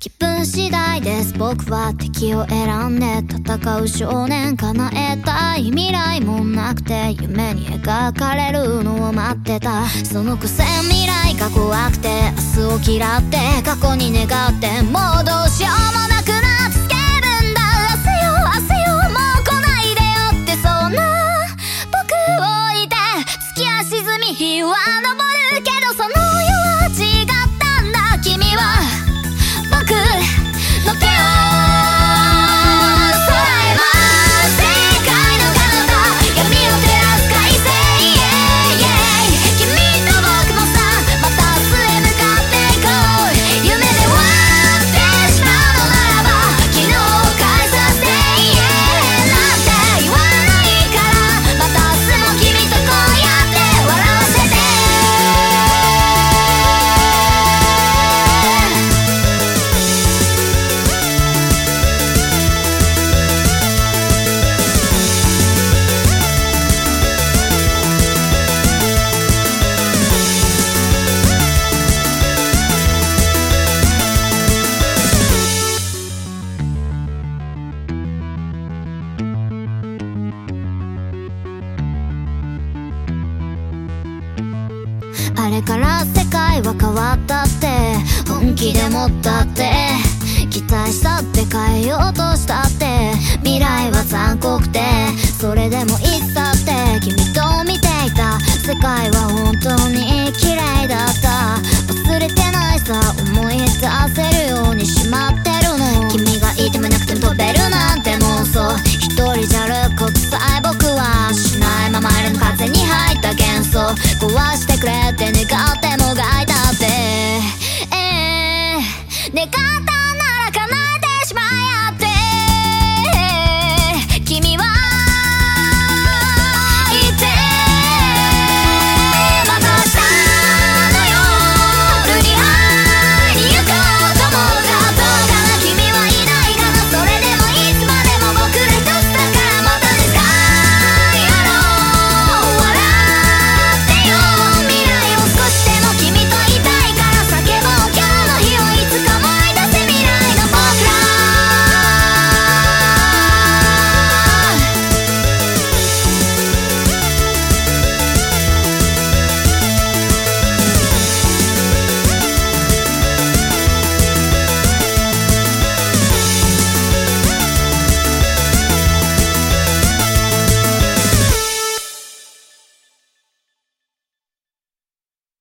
気分次第です。僕は敵を選んで戦う少年叶えたい未来もなくて夢に描かれるのを待ってた。そのくせ未来が怖くて明日を嫌って過去に願ってもうどうしようもなくなっつけるんだ明日よ明日よもう来ないでよってそんな僕を置いて月は沈み日は昇る。あれから世界は変わったって本気で持ったって期待したって変えようとしたって未来は残酷でそれでもいったって君と見ていた世界は本くれって